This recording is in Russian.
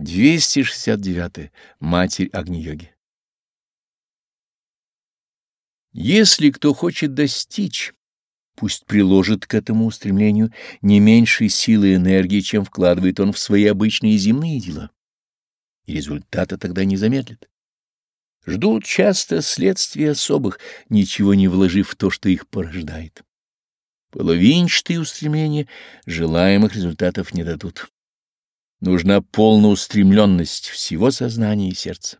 269. Матерь Агни-йоги Если кто хочет достичь, пусть приложит к этому устремлению не меньшей силы и энергии, чем вкладывает он в свои обычные земные дела. И результата тогда не замедлит. Ждут часто следствия особых, ничего не вложив в то, что их порождает. Половинчатые устремления желаемых результатов не дадут. Нужна полная устремленность всего сознания и сердца.